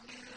من